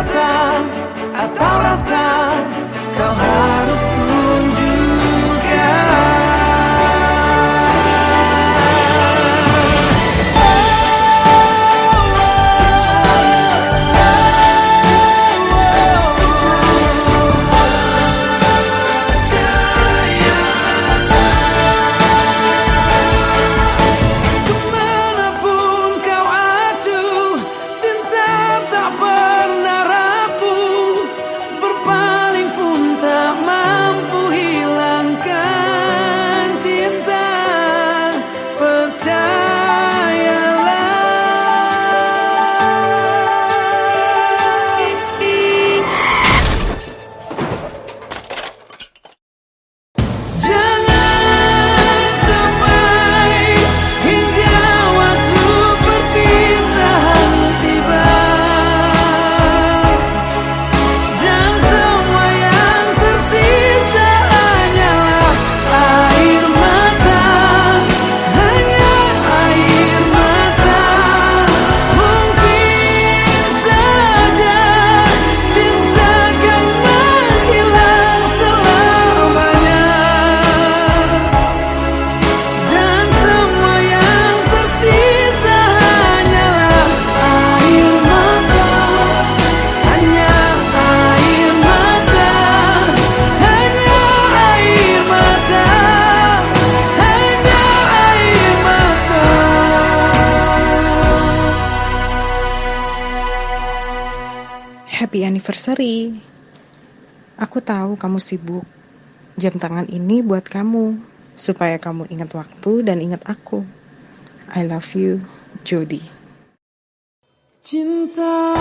kata atau rasa Kau harus Happy anniversary. Aku tahu kamu sibuk. Jam tangan ini buat kamu, supaya kamu ingat waktu dan ingat aku. I love you, Jody. Cinta